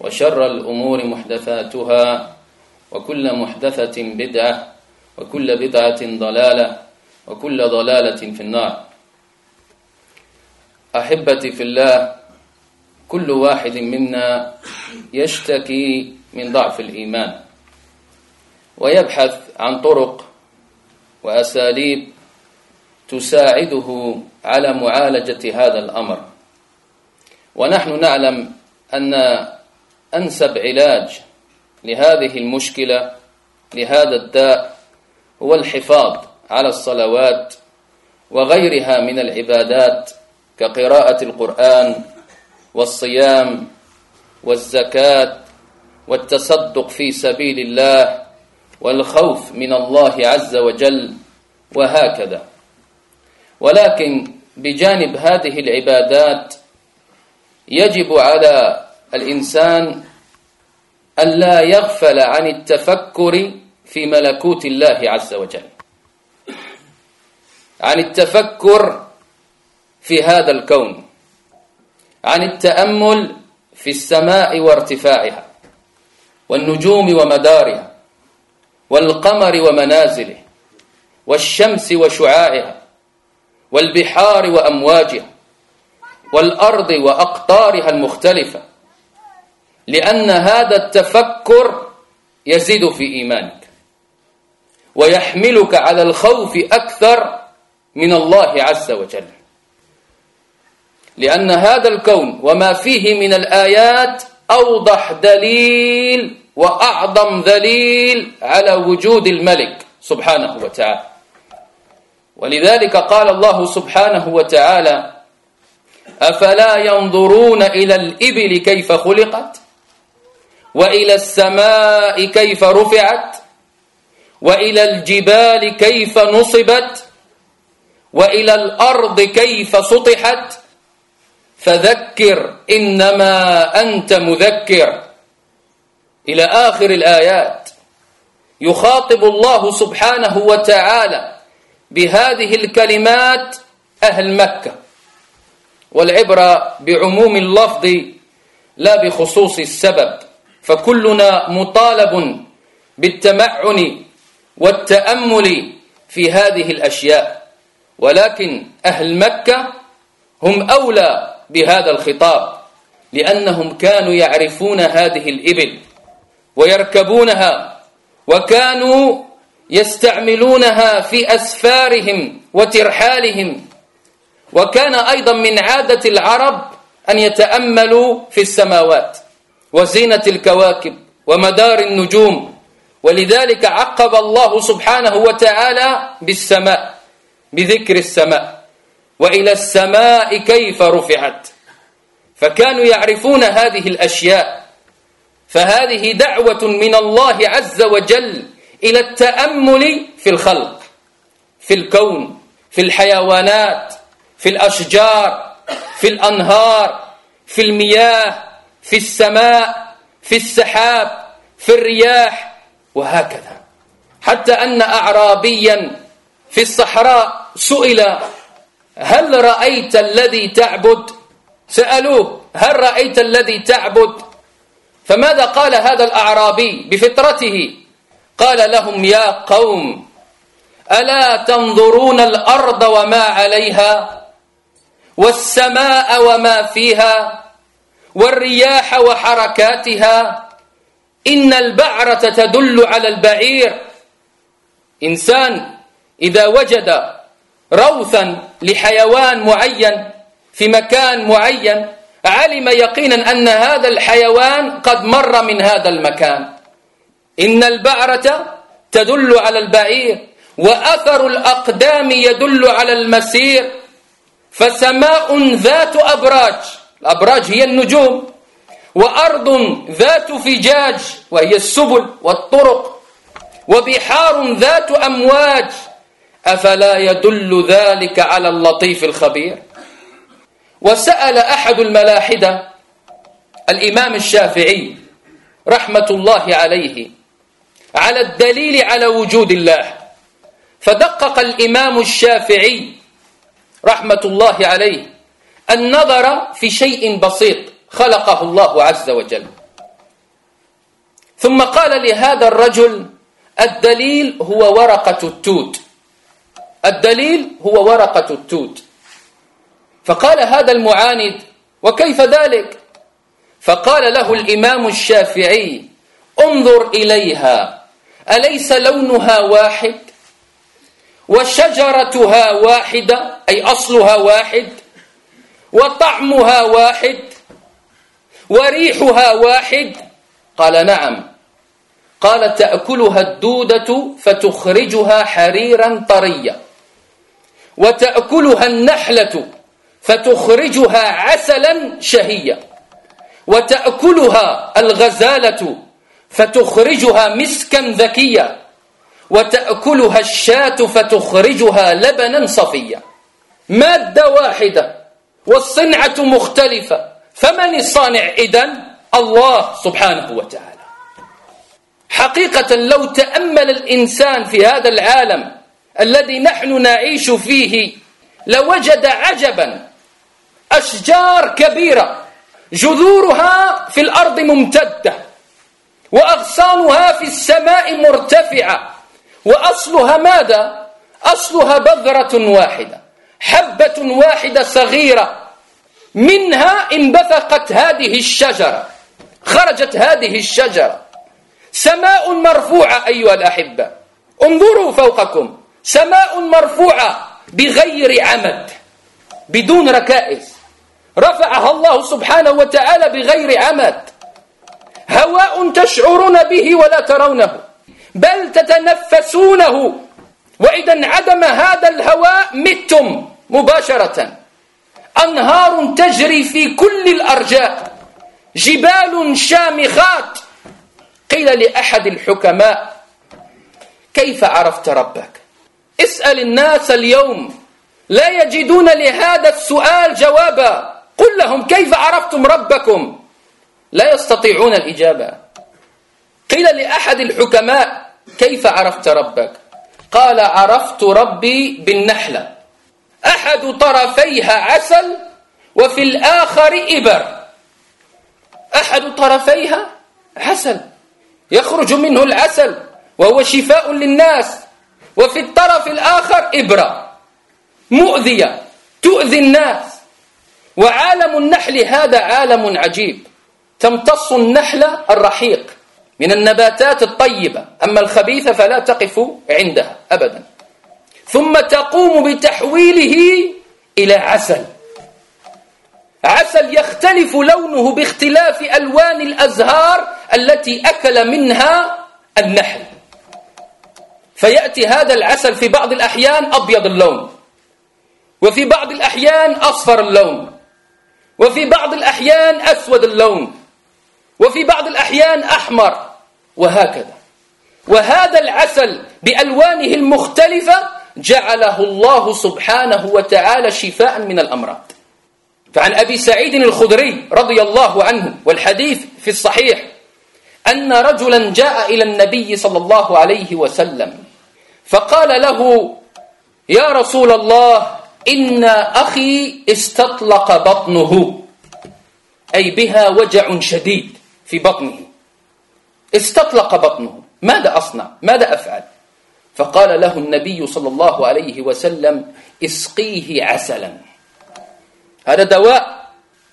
وشر الأمور محدثاتها وكل محدثة بدعة وكل بدعة ضلالة وكل ضلالة في النار. أحبتي في الله كل واحد منا يشتكي من ضعف الإيمان ويبحث عن طرق وأساليب تساعده على معالجة هذا الأمر. ونحن نعلم أن أنسب علاج لهذه المشكلة لهذا الداء هو الحفاظ على الصلوات وغيرها من العبادات كقراءة القرآن والصيام والزكاة والتصدق في سبيل الله والخوف من الله عز وجل وهكذا. ولكن بجانب هذه العبادات يجب على الإنسان أن لا يغفل عن التفكر في ملكوت الله عز وجل. عن التفكر في هذا الكون. عن التأمل في السماء وارتفاعها والنجوم ومدارها والقمر ومنازله والشمس وشعاعها والبحار وأمواجها والأرض وأقطارها المختلفة لأن هذا التفكر يزيد في إيمانك ويحملك على الخوف أكثر من الله عز وجل. لأن هذا الكون وما فيه من الآيات أوضح دليل وأعظم دليل على وجود الملك سبحانه وتعالى. ولذلك قال الله سبحانه وتعالى أفلا ينظرون إلى الإبل كيف خلقت؟ وإلى السماء كيف رفعت؟ وإلى الجبال كيف نصبت؟ وإلى الأرض كيف سطحت؟ فذكر إنما أنت مذكر. إلى آخر الآيات. يخاطب الله سبحانه وتعالى بهذه الكلمات أهل مكة. والعبرة بعموم اللفظ لا بخصوص السبب. فكلنا مطالب بالتمعن والتأمل في هذه الأشياء ولكن أهل مكة هم أولى بهذا الخطاب لأنهم كانوا يعرفون هذه الإبل ويركبونها وكانوا يستعملونها في أسفارهم وترحالهم وكان أيضا من عادة العرب أن يتأملوا في السماوات. وزينة الكواكب ومدار النجوم. ولذلك عقب الله سبحانه وتعالى بالسماء بذكر السماء. وإلى السماء كيف رفعت. فكانوا يعرفون هذه الأشياء. فهذه دعوة من الله عز وجل إلى التأمل في الخلق في الكون في الحيوانات في الأشجار في الأنهار في المياه. في السماء في السحاب في الرياح وهكذا. حتى أن أعرابيا في الصحراء سئل هل رأيت الذي تعبد؟ سألوه هل رأيت الذي تعبد؟ فماذا قال هذا الأعرابي بفطرته؟ قال لهم يا قوم ألا تنظرون الأرض وما عليها والسماء وما فيها؟ والرياح وحركاتها. إن البعرة تدل على البعير. إنسان إذا وجد روثا لحيوان معين في مكان معين علم يقينا أن هذا الحيوان قد مر من هذا المكان. إن البعرة تدل على البعير وأثر الأقدام يدل على المسير. فسماء ذات أبراج. الأبراج هي النجوم. وأرض ذات فجاج وهي السبل والطرق. وبحار ذات أمواج. أفلا يدل ذلك على اللطيف الخبير؟ وسأل أحد الملاحدة الإمام الشافعي رحمة الله عليه على الدليل على وجود الله. فدقق الإمام الشافعي رحمة الله عليه النظر في شيء بسيط خلقه الله عز وجل. ثم قال لهذا الرجل الدليل هو ورقة التوت. الدليل هو ورقة التوت. فقال هذا المعاند وكيف ذلك؟ فقال له الإمام الشافعي انظر إليها أليس لونها واحد؟ وشجرتها واحدة أي أصلها واحد وطعمها واحد وريحها واحد. قال نعم. قال تأكلها الدودة فتخرجها حريرا طريا وتأكلها النحلة فتخرجها عسلا شهيا وتأكلها الغزالة فتخرجها مسكا ذكيا وتأكلها الشاة فتخرجها لبنا صفيا مادة واحدة. والصنعة مختلفة. فمن الصانع إذن؟ الله سبحانه وتعالى. حقيقة لو تأمل الإنسان في هذا العالم الذي نحن نعيش فيه لوجد عجبا أشجار كبيرة جذورها في الأرض ممتدة وأغصانها في السماء مرتفعة. وأصلها ماذا؟ أصلها بذرة واحدة حبة واحدة صغيرة منها انبثقت هذه الشجرة خرجت هذه الشجرة. سماء مرفوعة أيها الأحبة. انظروا فوقكم. سماء مرفوعة بغير عمد بدون ركائز. رفعها الله سبحانه وتعالى بغير عمد. هواء تشعرون به ولا ترونه بل تتنفسونه. وإذا انعدم هذا الهواء متم مباشرة. أنهار تجري في كل الأرجاء. جبال شامخات. قيل لأحد الحكماء كيف عرفت ربك؟ اسأل الناس اليوم. لا يجدون لهذا السؤال جوابا. قل لهم كيف عرفتم ربكم؟ لا يستطيعون الإجابة. قيل لأحد الحكماء كيف عرفت ربك؟ قال عرفت ربي بالنحلة. أحد طرفيها عسل وفي الآخر إبر. أحد طرفيها عسل. يخرج منه العسل وهو شفاء للناس وفي الطرف الآخر إبرة. مؤذية. تؤذي الناس. وعالم النحل هذا عالم عجيب. تمتص النحل الرحيق من النباتات الطيبة. أما الخبيثة فلا تقف عندها أبدا. ثم تقوم بتحويله إلى عسل. عسل يختلف لونه باختلاف ألوان الأزهار التي أكل منها النحل. فيأتي هذا العسل في بعض الأحيان أبيض اللون وفي بعض الأحيان أصفر اللون وفي بعض الأحيان أسود اللون وفي بعض الأحيان أحمر وهكذا. وهذا العسل بألوانه المختلفة جعله الله سبحانه وتعالى شفاء من الأمراض. فعن أبي سعيد الخدري رضي الله عنه والحديث في الصحيح أن رجلا جاء إلى النبي صلى الله عليه وسلم فقال له يا رسول الله إن أخي استطلق بطنه. أي بها وجع شديد في بطنه. استطلق بطنه. ماذا أصنع؟ ماذا أفعل؟ فقال له النبي صلى الله عليه وسلم اسقيه عسلا. هذا دواء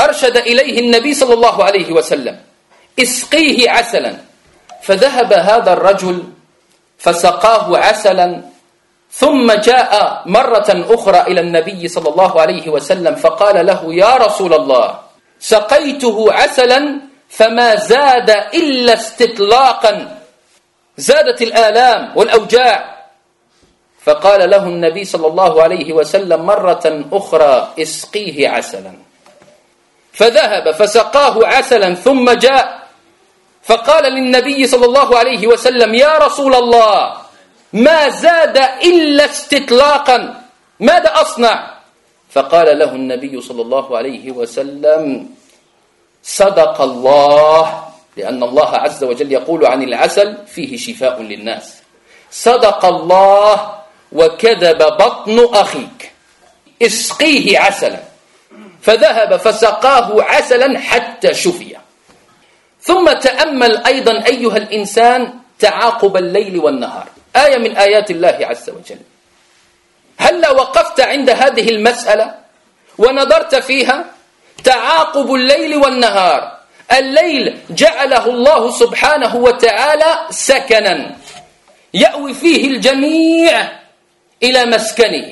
أرشد إليه النبي صلى الله عليه وسلم اسقيه عسلا. فذهب هذا الرجل فسقاه عسلا ثم جاء مرة أخرى إلى النبي صلى الله عليه وسلم فقال له يا رسول الله سقيته عسلا فما زاد إلا استطلاقا زادت الآلام والأوجاع. فقال له النبي صلى الله عليه وسلم مرة أخرى اسقيه عسلا. فذهب فسقاه عسلا ثم جاء. فقال للنبي صلى الله عليه وسلم يا رسول الله ما زاد إلا استطلاقا ماذا أصنع؟ فقال له النبي صلى الله عليه وسلم صدق الله لأن الله عز وجل يقول عن العسل فيه شفاء للناس. صدق الله وكذب بطن أخيك. اسقيه عسلا. فذهب فسقاه عسلا حتى شفي. ثم تأمل أيضا أيها الإنسان تعاقب الليل والنهار. آية من آيات الله عز وجل. هل وقفت عند هذه المسألة ونظرت فيها؟ تعاقب الليل والنهار. الليل جعله الله سبحانه وتعالى سكنا يأوي فيه الجميع إلى مسكنه.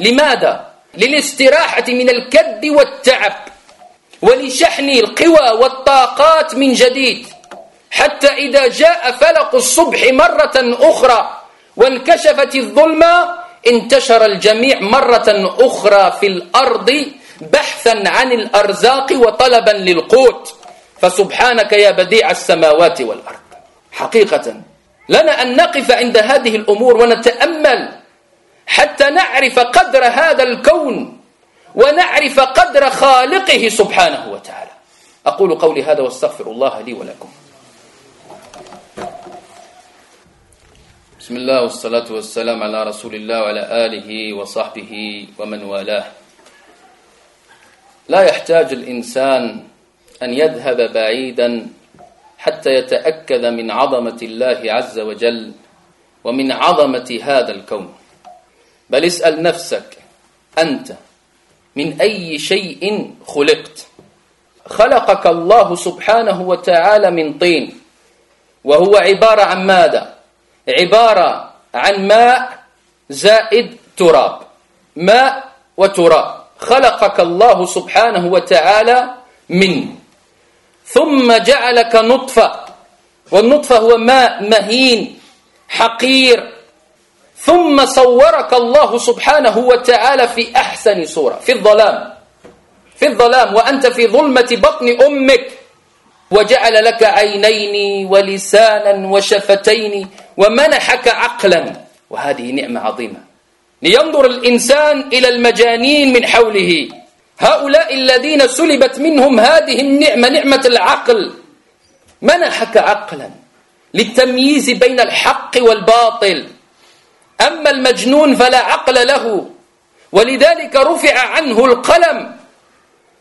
لماذا؟ للاستراحة من الكد والتعب ولشحن القوى والطاقات من جديد. حتى إذا جاء فلق الصبح مرة أخرى وانكشفت الظلمة انتشر الجميع مرة أخرى في الأرض بحثا عن الأرزاق وطلبا للقوت. فسبحانك يا بديع السماوات والأرض. حقيقة لنا أن نقف عند هذه الأمور ونتأمل حتى نعرف قدر هذا الكون ونعرف قدر خالقه سبحانه وتعالى. أقول قولي هذا واستغفر الله لي ولكم. بسم الله والصلاة والسلام على رسول الله وعلى آله وصحبه ومن والاه. لا يحتاج الإنسان أن يذهب بعيدا حتى يتأكد من عظمة الله عز وجل ومن عظمة هذا الكون. بل اسأل نفسك أنت من أي شيء خلقت؟ خلقك الله سبحانه وتعالى من طين وهو عبارة عن ماذا؟ عبارة عن ماء زائد تراب ماء وتراب. خلقك الله سبحانه وتعالى من ثم جعلك نطفة. والنطفة هو ماء مهين حقير. ثم صورك الله سبحانه وتعالى في أحسن صورة في الظلام. في الظلام وأنت في ظلمة بطن أمك. وجعل لك عينين ولسانا وشفتين ومنحك عقلا. وهذه نعمة عظيمة. لينظر الإنسان إلى المجانين من حوله. هؤلاء الذين سلبت منهم هذه النعمة نعمة العقل. منحك عقلا للتمييز بين الحق والباطل. أما المجنون فلا عقل له ولذلك رفع عنه القلم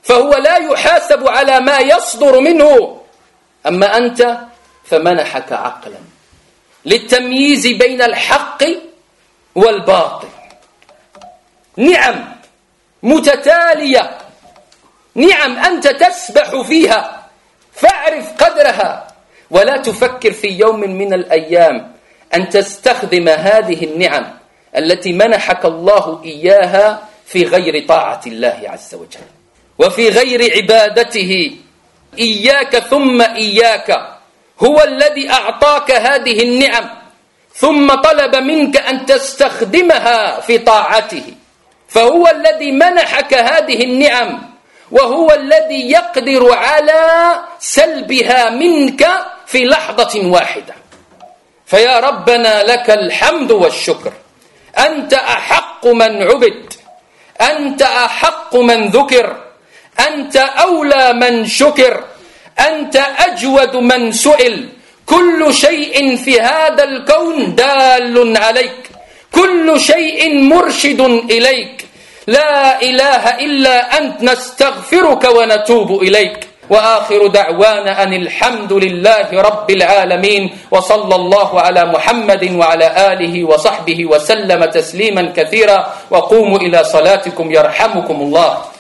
فهو لا يحاسب على ما يصدر منه. أما أنت فمنحك عقلا للتمييز بين الحق والباطل. نعم متتالية. نعم أنت تسبح فيها. فاعرف قدرها. ولا تفكر في يوم من الأيام أن تستخدم هذه النعم التي منحك الله إياها في غير طاعة الله عز وجل. وفي غير عبادته. إياك ثم إياك. هو الذي أعطاك هذه النعم. ثم طلب منك أن تستخدمها في طاعته. فهو الذي منحك هذه النعم وهو الذي يقدر على سلبها منك في لحظة واحدة. فيا ربنا لك الحمد والشكر. أنت أحق من عبد أنت أحق من ذكر أنت أولى من شكر أنت أجود من سئل. كل شيء في هذا الكون دال عليك. كل شيء مرشد إليك. لا إله إلا أنت نستغفرك ونتوب إليك. وآخر دعوانا أن الحمد لله رب العالمين وصلى الله على محمد وعلى آله وصحبه وسلم تسليما كثيرا. وقوموا إلى صلاتكم يرحمكم الله.